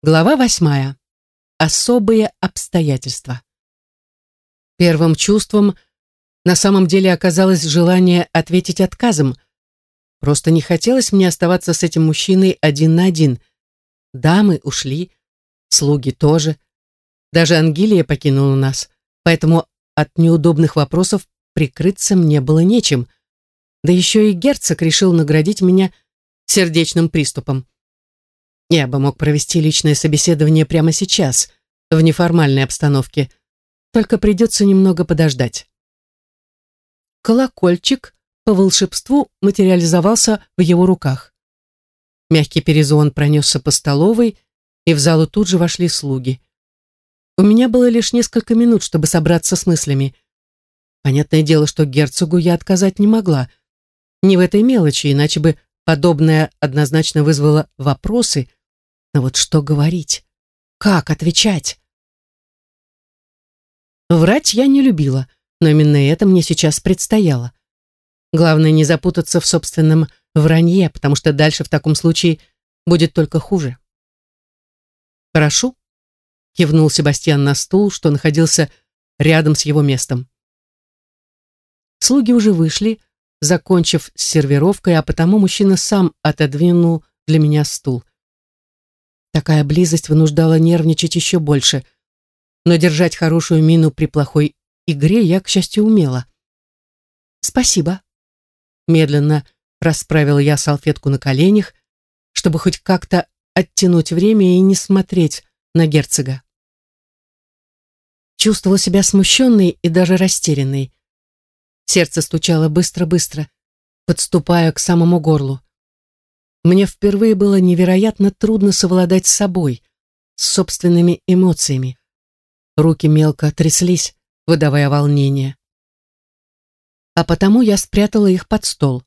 Глава восьмая. Особые обстоятельства. Первым чувством на самом деле оказалось желание ответить отказом. Просто не хотелось мне оставаться с этим мужчиной один на один. Дамы ушли, слуги тоже. Даже Ангелия покинула нас, поэтому от неудобных вопросов прикрыться мне было нечем. Да еще и герцог решил наградить меня сердечным приступом. Я бы мог провести личное собеседование прямо сейчас, в неформальной обстановке, только придется немного подождать. Колокольчик по волшебству материализовался в его руках. Мягкий перезвон пронесся по столовой, и в залу тут же вошли слуги. У меня было лишь несколько минут, чтобы собраться с мыслями. Понятное дело, что герцогу я отказать не могла. Не в этой мелочи, иначе бы подобное однозначно вызвало вопросы, но вот что говорить? Как отвечать? Врать я не любила, но именно это мне сейчас предстояло. Главное не запутаться в собственном вранье, потому что дальше в таком случае будет только хуже. «Прошу», — кивнул Себастьян на стул, что находился рядом с его местом. Слуги уже вышли, закончив с сервировкой, а потому мужчина сам отодвинул для меня стул. Такая близость вынуждала нервничать еще больше. Но держать хорошую мину при плохой игре я, к счастью, умела. «Спасибо». Медленно расправила я салфетку на коленях, чтобы хоть как-то оттянуть время и не смотреть на герцога. Чувствовала себя смущенной и даже растерянной. Сердце стучало быстро-быстро, подступая к самому горлу. Мне впервые было невероятно трудно совладать с собой, с собственными эмоциями. Руки мелко тряслись, выдавая волнение. А потому я спрятала их под стол.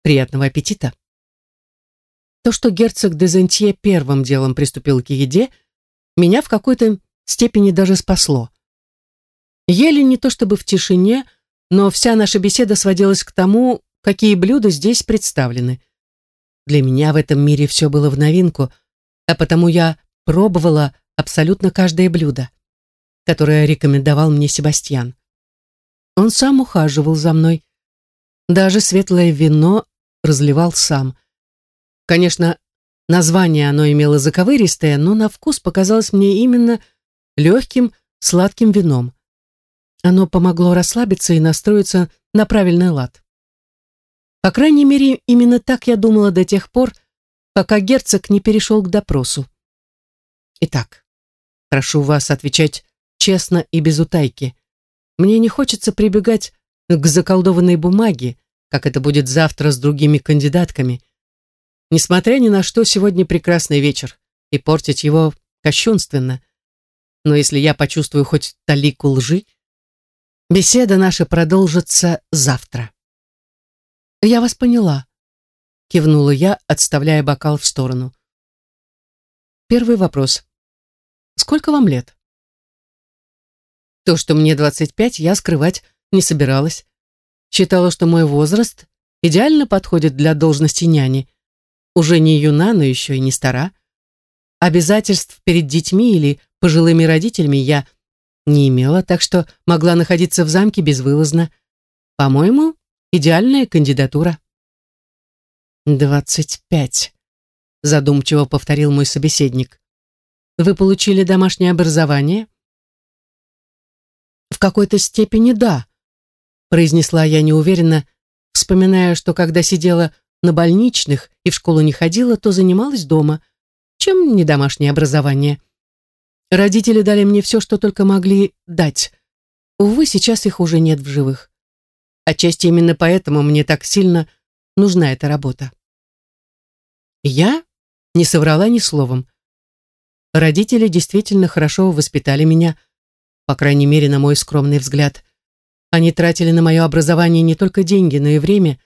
Приятного аппетита. То, что герцог Дезентье первым делом приступил к еде, меня в какой-то степени даже спасло. Ели не то чтобы в тишине, но вся наша беседа сводилась к тому, какие блюда здесь представлены. Для меня в этом мире все было в новинку, а потому я пробовала абсолютно каждое блюдо, которое рекомендовал мне Себастьян. Он сам ухаживал за мной. Даже светлое вино разливал сам. Конечно, название оно имело заковыристое, но на вкус показалось мне именно легким, сладким вином. Оно помогло расслабиться и настроиться на правильный лад. По крайней мере, именно так я думала до тех пор, пока герцог не перешел к допросу. Итак, прошу вас отвечать честно и без утайки. Мне не хочется прибегать к заколдованной бумаге, как это будет завтра с другими кандидатками. Несмотря ни на что, сегодня прекрасный вечер, и портить его кощунственно. Но если я почувствую хоть талику лжи, беседа наша продолжится завтра. «Я вас поняла», — кивнула я, отставляя бокал в сторону. Первый вопрос. Сколько вам лет? То, что мне 25, я скрывать не собиралась. Считала, что мой возраст идеально подходит для должности няни. Уже не юна, но еще и не стара. Обязательств перед детьми или пожилыми родителями я не имела, так что могла находиться в замке безвылазно. По-моему, Идеальная кандидатура. «Двадцать пять», — задумчиво повторил мой собеседник. «Вы получили домашнее образование?» «В какой-то степени да», — произнесла я неуверенно, вспоминая, что когда сидела на больничных и в школу не ходила, то занималась дома. Чем не домашнее образование? Родители дали мне все, что только могли дать. Увы, сейчас их уже нет в живых. Отчасти именно поэтому мне так сильно нужна эта работа. Я не соврала ни словом. Родители действительно хорошо воспитали меня, по крайней мере, на мой скромный взгляд. Они тратили на мое образование не только деньги, но и время,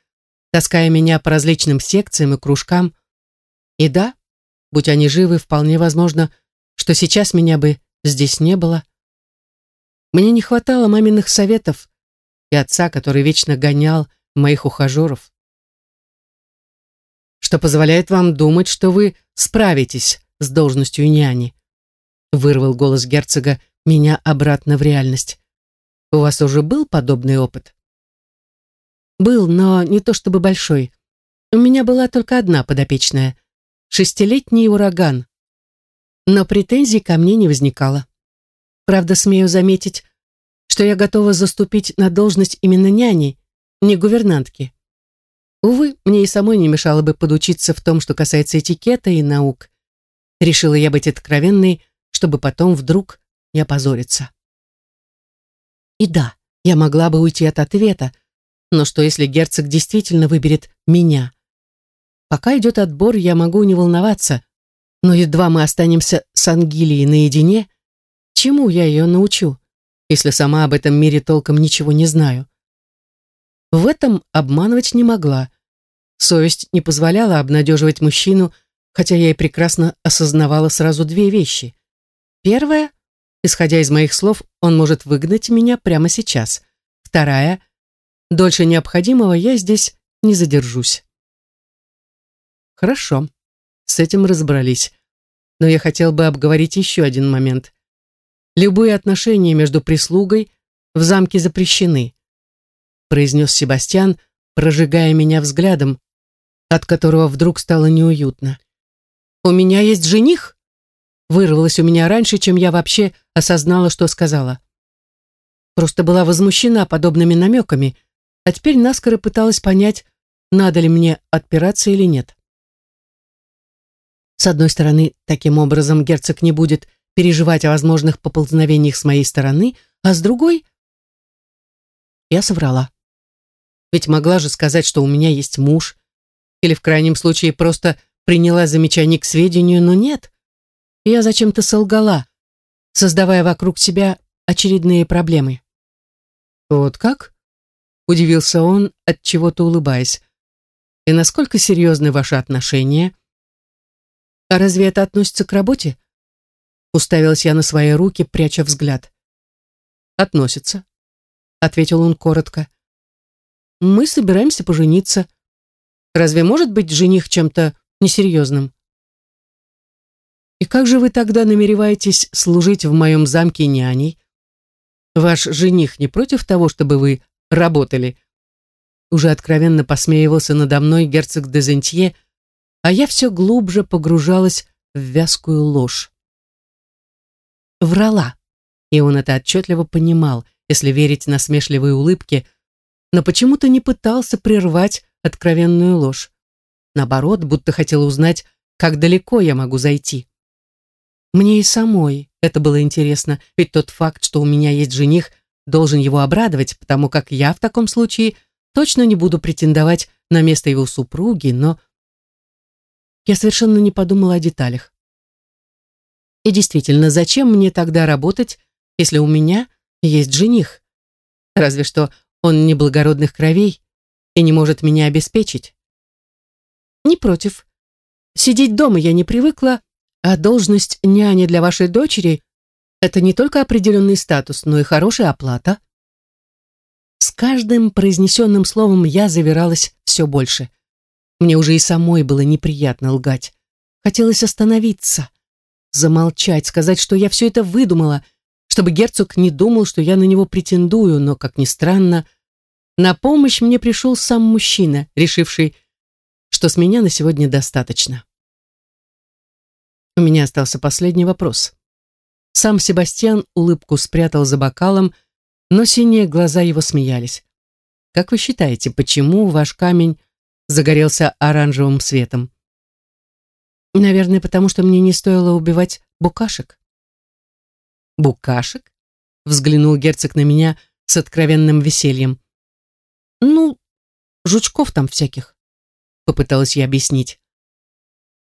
таская меня по различным секциям и кружкам. И да, будь они живы, вполне возможно, что сейчас меня бы здесь не было. Мне не хватало маминых советов, и отца, который вечно гонял моих ухажеров. Что позволяет вам думать, что вы справитесь с должностью няни. Вырвал голос герцога меня обратно в реальность. У вас уже был подобный опыт? Был, но не то чтобы большой. У меня была только одна подопечная. Шестилетний ураган. Но претензий ко мне не возникало. Правда, смею заметить, что я готова заступить на должность именно няни, не гувернантки. Увы, мне и самой не мешало бы подучиться в том, что касается этикета и наук. Решила я быть откровенной, чтобы потом вдруг не опозориться. И да, я могла бы уйти от ответа, но что если герцог действительно выберет меня? Пока идет отбор, я могу не волноваться, но едва мы останемся с Ангелией наедине, чему я ее научу, если сама об этом мире толком ничего не знаю? В этом обманывать не могла. Совесть не позволяла обнадеживать мужчину, хотя я и прекрасно осознавала сразу две вещи. Первая, исходя из моих слов, он может выгнать меня прямо сейчас. Вторая, дольше необходимого я здесь не задержусь. Хорошо, с этим разобрались. Но я хотел бы обговорить еще один момент. Любые отношения между прислугой в замке запрещены, произнес Себастьян, прожигая меня взглядом, от которого вдруг стало неуютно. «У меня есть жених?» Вырвалось у меня раньше, чем я вообще осознала, что сказала. Просто была возмущена подобными намеками, а теперь наскоро пыталась понять, надо ли мне отпираться или нет. С одной стороны, таким образом герцог не будет переживать о возможных поползновениях с моей стороны, а с другой... Я соврала. Ведь могла же сказать, что у меня есть муж, или в крайнем случае просто приняла замечание к сведению, но нет. Я зачем-то солгала, создавая вокруг себя очередные проблемы. «Вот как?» — удивился он, от чего то улыбаясь. «И насколько серьезны ваши отношения?» «А разве это относится к работе?» Уставилась я на свои руки, пряча взгляд. «Относится», — ответил он коротко. «Мы собираемся пожениться. Разве может быть жених чем-то несерьезным?» «И как же вы тогда намереваетесь служить в моем замке няней? Ваш жених не против того, чтобы вы работали?» Уже откровенно посмеивался надо мной герцог де Зентье, а я все глубже погружалась в вязкую ложь врала. И он это отчетливо понимал, если верить насмешливой улыбке, но почему-то не пытался прервать откровенную ложь. Наоборот, будто хотел узнать, как далеко я могу зайти. Мне и самой это было интересно, ведь тот факт, что у меня есть жених, должен его обрадовать, потому как я в таком случае точно не буду претендовать на место его супруги, но... Я совершенно не подумала о деталях. И действительно, зачем мне тогда работать, если у меня есть жених? Разве что он не благородных кровей и не может меня обеспечить. Не против. Сидеть дома я не привыкла, а должность няни для вашей дочери – это не только определенный статус, но и хорошая оплата. С каждым произнесенным словом я завиралась все больше. Мне уже и самой было неприятно лгать. Хотелось остановиться, замолчать, сказать, что я все это выдумала, чтобы герцог не думал, что я на него претендую, но, как ни странно, на помощь мне пришел сам мужчина, решивший, что с меня на сегодня достаточно. У меня остался последний вопрос. Сам Себастьян улыбку спрятал за бокалом, но синие глаза его смеялись. Как вы считаете, почему ваш камень загорелся оранжевым светом? Наверное, потому что мне не стоило убивать букашек. Букашек? Взглянул герцог на меня с откровенным весельем. Ну, жучков там всяких. Попыталась я объяснить.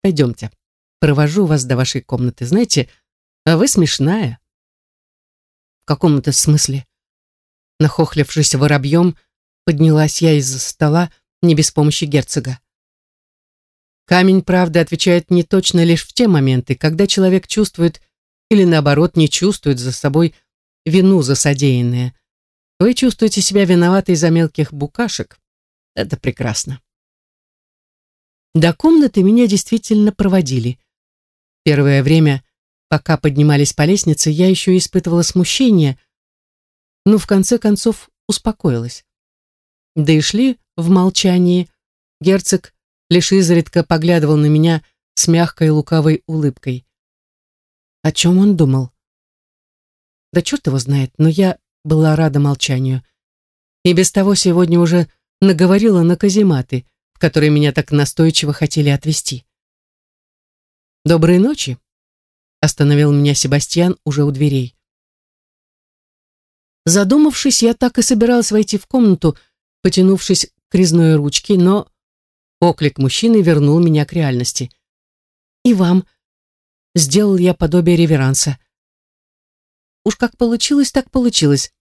Пойдемте, провожу вас до вашей комнаты. Знаете, а вы смешная. В каком это смысле? Нахохлившись воробьем, поднялась я из-за стола не без помощи герцога. Камень правды отвечает не точно лишь в те моменты, когда человек чувствует или наоборот не чувствует за собой вину за содеянное. Вы чувствуете себя виноватой за мелких букашек. Это прекрасно. До комнаты меня действительно проводили. Первое время, пока поднимались по лестнице, я еще испытывала смущение, но в конце концов успокоилась. Да и шли в молчании. Герцог лишь изредка поглядывал на меня с мягкой лукавой улыбкой. О чем он думал? Да черт его знает, но я была рада молчанию. И без того сегодня уже наговорила на казематы, в которые меня так настойчиво хотели отвезти. «Доброй ночи», — остановил меня Себастьян уже у дверей. Задумавшись, я так и собиралась войти в комнату, потянувшись к резной ручке, но оклик мужчины вернул меня к реальности. «И вам», — сделал я подобие реверанса. Уж как получилось, так получилось.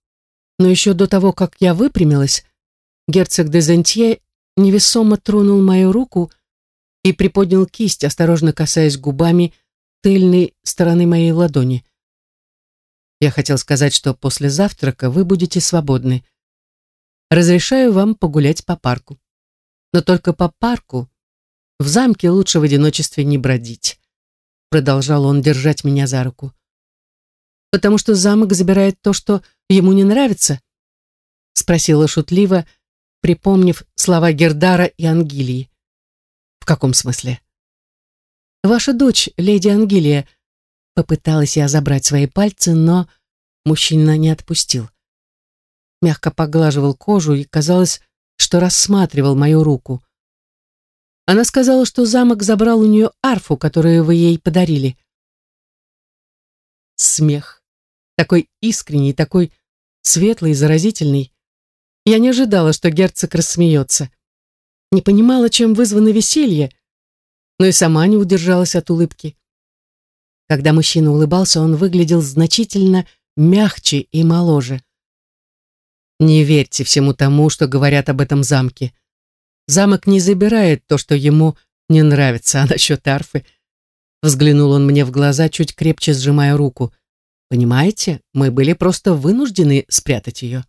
Но еще до того, как я выпрямилась, герцог де Зентье невесомо тронул мою руку и приподнял кисть, осторожно касаясь губами тыльной стороны моей ладони. Я хотел сказать, что после завтрака вы будете свободны. Разрешаю вам погулять по парку. Но только по парку. В замке лучше в одиночестве не бродить. Продолжал он держать меня за руку. Потому что замок забирает то, что ему не нравится? Спросила шутливо, припомнив слова Гердара и Ангелии. В каком смысле? Ваша дочь, леди Ангелия, попыталась я забрать свои пальцы, но мужчина не отпустил. Мягко поглаживал кожу и казалось, что рассматривал мою руку. Она сказала, что замок забрал у нее арфу, которую вы ей подарили. Смех. Такой искренний, такой светлый и заразительный. Я не ожидала, что герцог рассмеется. Не понимала, чем вызвано веселье, но и сама не удержалась от улыбки. Когда мужчина улыбался, он выглядел значительно мягче и моложе. Не верьте всему тому, что говорят об этом замке. Замок не забирает то, что ему не нравится, а насчет арфы... Взглянул он мне в глаза, чуть крепче сжимая руку. Понимаете, мы были просто вынуждены спрятать ее.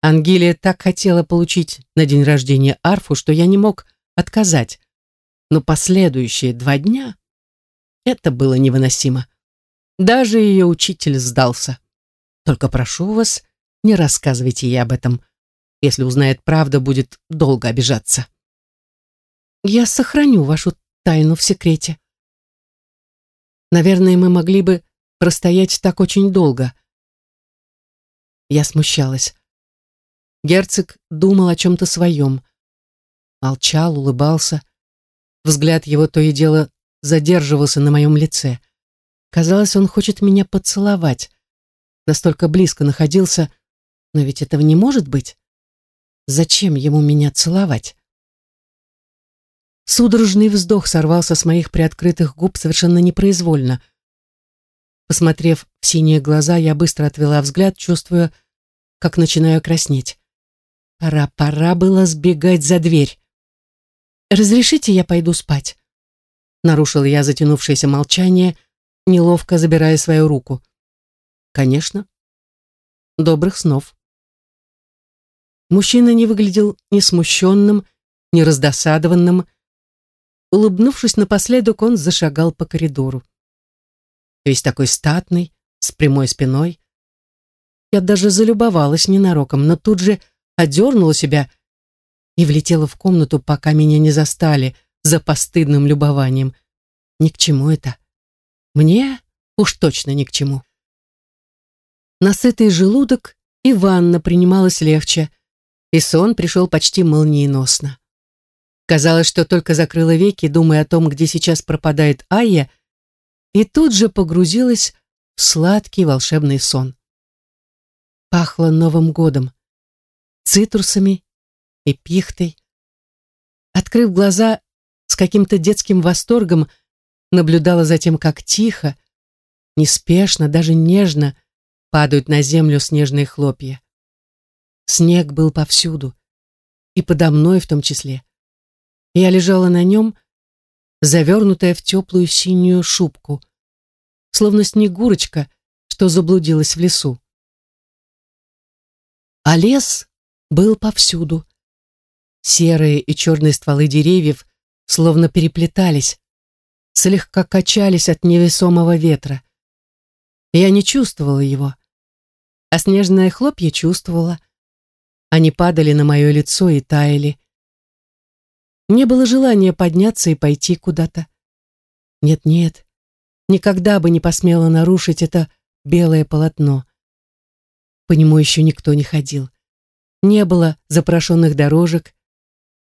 Ангелия так хотела получить на день рождения арфу, что я не мог отказать. Но последующие два дня это было невыносимо. Даже ее учитель сдался. Только прошу вас, не рассказывайте ей об этом. Если узнает правду, будет долго обижаться. Я сохраню вашу тайну в секрете. Наверное, мы могли бы простоять так очень долго. Я смущалась. Герцог думал о чем-то своем. Молчал, улыбался. Взгляд его то и дело задерживался на моем лице. Казалось, он хочет меня поцеловать. Настолько близко находился, но ведь этого не может быть. Зачем ему меня целовать? Судорожный вздох сорвался с моих приоткрытых губ совершенно непроизвольно. Посмотрев в синие глаза, я быстро отвела взгляд, чувствуя, как начинаю краснеть. Пора, пора было сбегать за дверь. «Разрешите, я пойду спать?» Нарушил я затянувшееся молчание, неловко забирая свою руку. «Конечно. Добрых снов». Мужчина не выглядел ни смущенным, ни раздосадованным. Улыбнувшись напоследок, он зашагал по коридору. Весь такой статный, с прямой спиной. Я даже залюбовалась ненароком, но тут же одернула себя и влетела в комнату, пока меня не застали за постыдным любованием. Ни к чему это. Мне уж точно ни к чему. Насытый желудок и ванна принималась легче, и сон пришел почти молниеносно. Казалось, что только закрыла веки, думая о том, где сейчас пропадает Айя, и тут же погрузилась в сладкий волшебный сон. Пахло Новым годом цитрусами и пихтой. Открыв глаза, с каким-то детским восторгом наблюдала за тем, как тихо, неспешно, даже нежно падают на землю снежные хлопья. Снег был повсюду, и подо мной в том числе. Я лежала на нем, завернутая в теплую синюю шубку, словно снегурочка, что заблудилась в лесу. А лес был повсюду. Серые и черные стволы деревьев словно переплетались. слегка качались от невесомого ветра. Я не чувствовала его, а снежное хлопья чувствовала. Они падали на мое лицо и таяли. Не было желания подняться и пойти куда-то. Нет-нет, никогда бы не посмела нарушить это белое полотно. По нему еще никто не ходил. Не было запрошенных дорожек,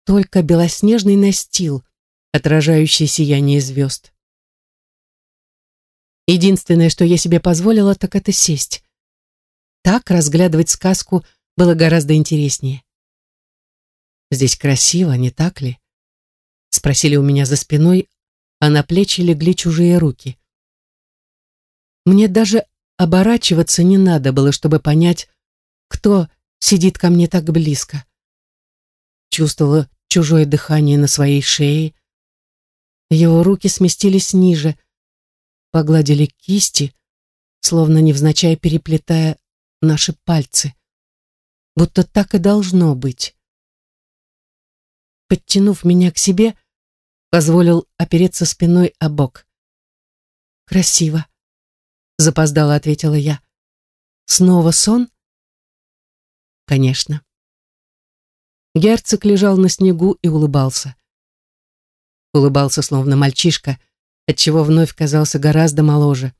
только белоснежный настил, отражающий сияние звезд. Единственное, что я себе позволила, так это сесть. Так разглядывать сказку было гораздо интереснее. «Здесь красиво, не так ли?» Спросили у меня за спиной, а на плечи легли чужие руки. Мне даже оборачиваться не надо было, чтобы понять, кто сидит ко мне так близко. Чувствовала чужое дыхание на своей шее. Его руки сместились ниже, погладили кисти, словно невзначай переплетая наши пальцы. Будто так и должно быть. Подтянув меня к себе, позволил опереться спиной о бок. «Красиво», — запоздало ответила я. «Снова сон?» «Конечно». Герцог лежал на снегу и улыбался. Улыбался, словно мальчишка, отчего вновь казался гораздо моложе.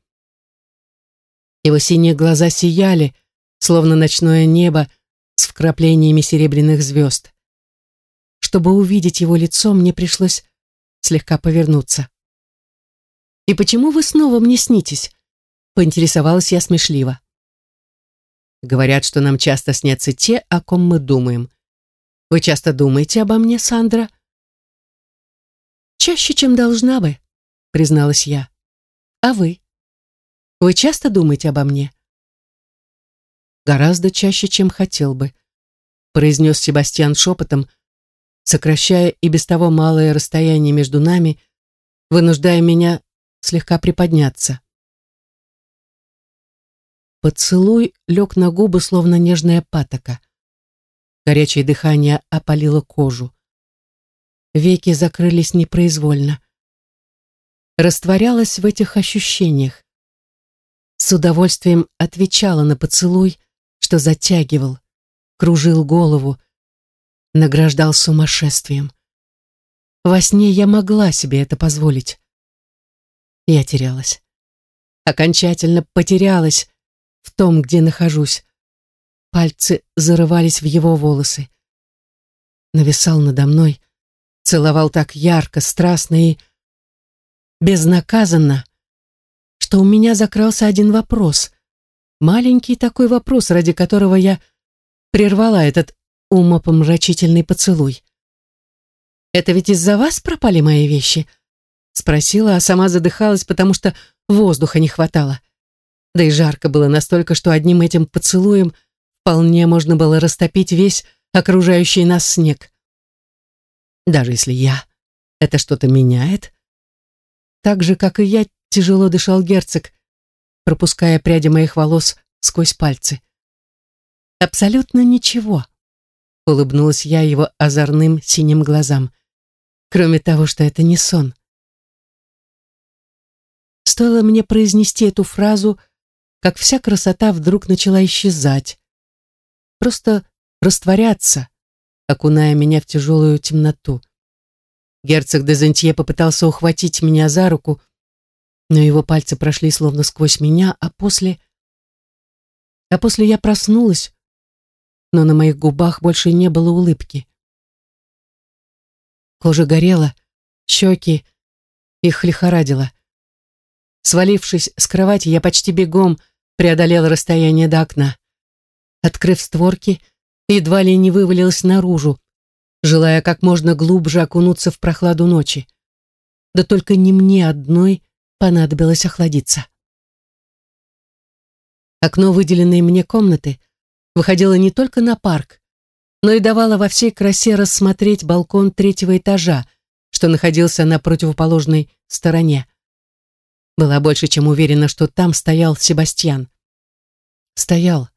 Его синие глаза сияли, словно ночное небо с вкраплениями серебряных звезд. Чтобы увидеть его лицо, мне пришлось слегка повернуться. «И почему вы снова мне снитесь?» — поинтересовалась я смешливо. «Говорят, что нам часто снятся те, о ком мы думаем. Вы часто думаете обо мне, Сандра?» «Чаще, чем должна бы», — призналась я. «А вы? Вы часто думаете обо мне?» «Гораздо чаще, чем хотел бы», — произнес Себастьян шепотом, сокращая и без того малое расстояние между нами, вынуждая меня слегка приподняться. Поцелуй лег на губы, словно нежная патока. Горячее дыхание опалило кожу. Веки закрылись непроизвольно. Растворялась в этих ощущениях. С удовольствием отвечала на поцелуй, что затягивал, кружил голову, награждал сумасшествием. Во сне я могла себе это позволить. Я терялась. Окончательно потерялась в том, где нахожусь. Пальцы зарывались в его волосы. Нависал надо мной, целовал так ярко, страстно и безнаказанно, что у меня закрался один вопрос. Маленький такой вопрос, ради которого я прервала этот умопомрачительный поцелуй. «Это ведь из-за вас пропали мои вещи?» Спросила, а сама задыхалась, потому что воздуха не хватало. Да и жарко было настолько, что одним этим поцелуем вполне можно было растопить весь окружающий нас снег. Даже если я это что-то меняет. Так же, как и я, тяжело дышал герцог, пропуская пряди моих волос сквозь пальцы. Абсолютно ничего улыбнулась я его озорным синим глазам. Кроме того, что это не сон. Стоило мне произнести эту фразу, как вся красота вдруг начала исчезать. Просто растворяться, окуная меня в тяжелую темноту. Герцог де Зентье попытался ухватить меня за руку, но его пальцы прошли словно сквозь меня, а после... А после я проснулась, но на моих губах больше не было улыбки. Кожа горела, щеки, их лихорадило. Свалившись с кровати, я почти бегом преодолел расстояние до окна. Открыв створки, едва ли не вывалилась наружу, желая как можно глубже окунуться в прохладу ночи. Да только не мне одной понадобилось охладиться. Окно выделенной мне комнаты выходила не только на парк, но и давала во всей красе рассмотреть балкон третьего этажа, что находился на противоположной стороне. Была больше чем уверена, что там стоял Себастьян. Стоял,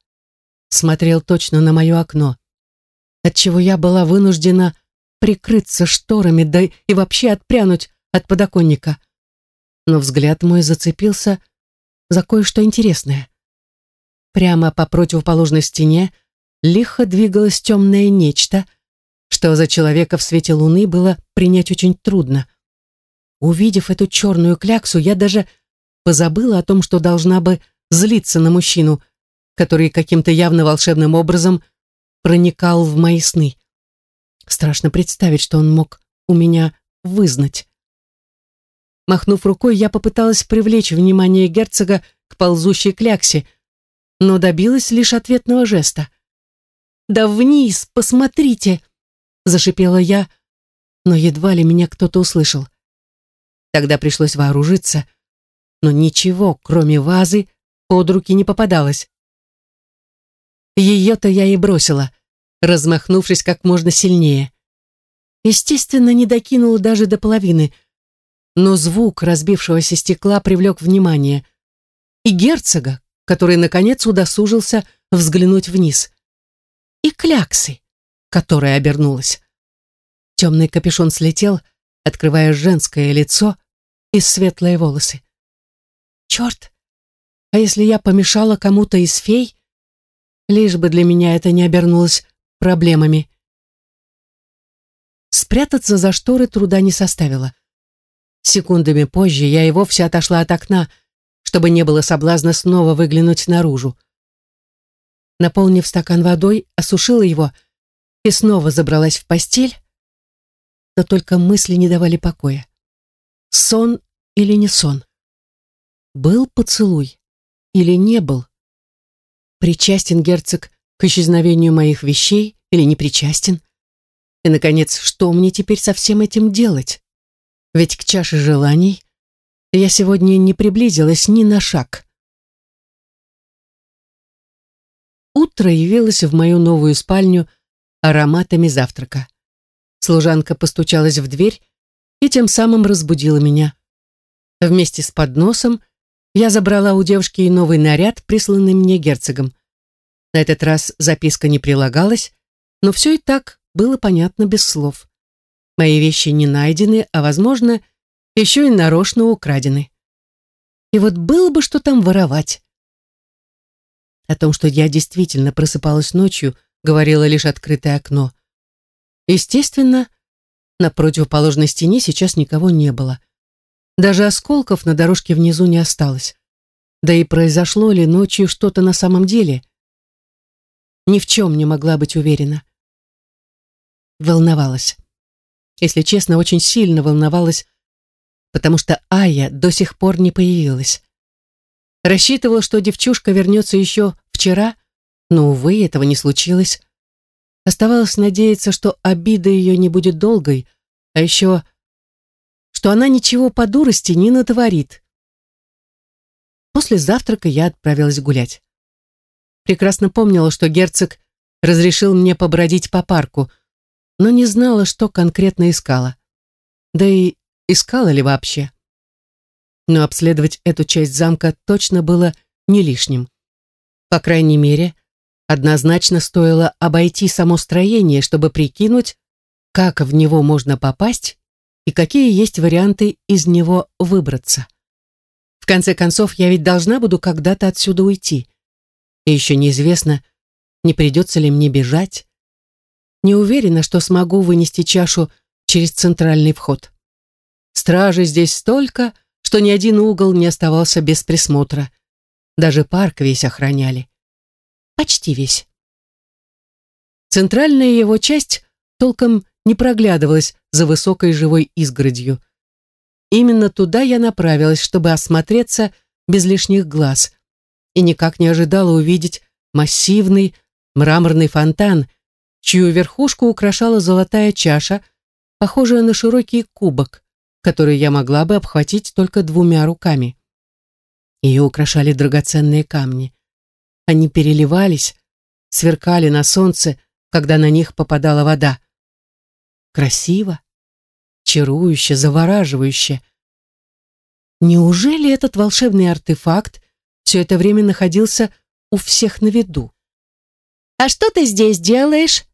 смотрел точно на мое окно, отчего я была вынуждена прикрыться шторами, да и вообще отпрянуть от подоконника. Но взгляд мой зацепился за кое-что интересное. Прямо по противоположной стене лихо двигалось темное нечто, что за человека в свете луны было принять очень трудно. Увидев эту черную кляксу, я даже позабыла о том, что должна бы злиться на мужчину, который каким-то явно волшебным образом проникал в мои сны. Страшно представить, что он мог у меня вызнать. Махнув рукой, я попыталась привлечь внимание герцога к ползущей кляксе, но добилась лишь ответного жеста. «Да вниз, посмотрите!» — зашипела я, но едва ли меня кто-то услышал. Тогда пришлось вооружиться, но ничего, кроме вазы, под руки не попадалось. Ее-то я и бросила, размахнувшись как можно сильнее. Естественно, не докинула даже до половины, но звук разбившегося стекла привлек внимание. И герцога, который, наконец, удосужился взглянуть вниз. И кляксы, которая обернулась. Темный капюшон слетел, открывая женское лицо и светлые волосы. Черт! А если я помешала кому-то из фей? Лишь бы для меня это не обернулось проблемами. Спрятаться за шторы труда не составило. Секундами позже я и вовсе отошла от окна, чтобы не было соблазна снова выглянуть наружу. Наполнив стакан водой, осушила его и снова забралась в постель, но только мысли не давали покоя. Сон или не сон? Был поцелуй или не был? Причастен герцог к исчезновению моих вещей или не причастен? И, наконец, что мне теперь со всем этим делать? Ведь к чаше желаний я сегодня не приблизилась ни на шаг. Утро явилось в мою новую спальню ароматами завтрака. Служанка постучалась в дверь и тем самым разбудила меня. Вместе с подносом я забрала у девушки и новый наряд, присланный мне герцогом. На этот раз записка не прилагалась, но все и так было понятно без слов. Мои вещи не найдены, а, возможно, еще и нарочно украдены. И вот было бы что там воровать. О том, что я действительно просыпалась ночью, говорило лишь открытое окно. Естественно, на противоположной стене сейчас никого не было. Даже осколков на дорожке внизу не осталось. Да и произошло ли ночью что-то на самом деле? Ни в чем не могла быть уверена. Волновалась если честно, очень сильно волновалась, потому что Ая до сих пор не появилась. Рассчитывала, что девчушка вернется еще вчера, но, увы, этого не случилось. Оставалось надеяться, что обида ее не будет долгой, а еще, что она ничего по дурости не натворит. После завтрака я отправилась гулять. Прекрасно помнила, что герцог разрешил мне побродить по парку — но не знала, что конкретно искала. Да и искала ли вообще. Но обследовать эту часть замка точно было не лишним. По крайней мере, однозначно стоило обойти само строение, чтобы прикинуть, как в него можно попасть и какие есть варианты из него выбраться. В конце концов, я ведь должна буду когда-то отсюда уйти. И еще неизвестно, не придется ли мне бежать, не уверена, что смогу вынести чашу через центральный вход. Стражи здесь столько, что ни один угол не оставался без присмотра. Даже парк весь охраняли. Почти весь. Центральная его часть толком не проглядывалась за высокой живой изгородью. Именно туда я направилась, чтобы осмотреться без лишних глаз, и никак не ожидала увидеть массивный мраморный фонтан — чью верхушку украшала золотая чаша, похожая на широкий кубок, который я могла бы обхватить только двумя руками. Ее украшали драгоценные камни. Они переливались, сверкали на солнце, когда на них попадала вода. Красиво, чарующе, завораживающе. Неужели этот волшебный артефакт все это время находился у всех на виду? «А что ты здесь делаешь?»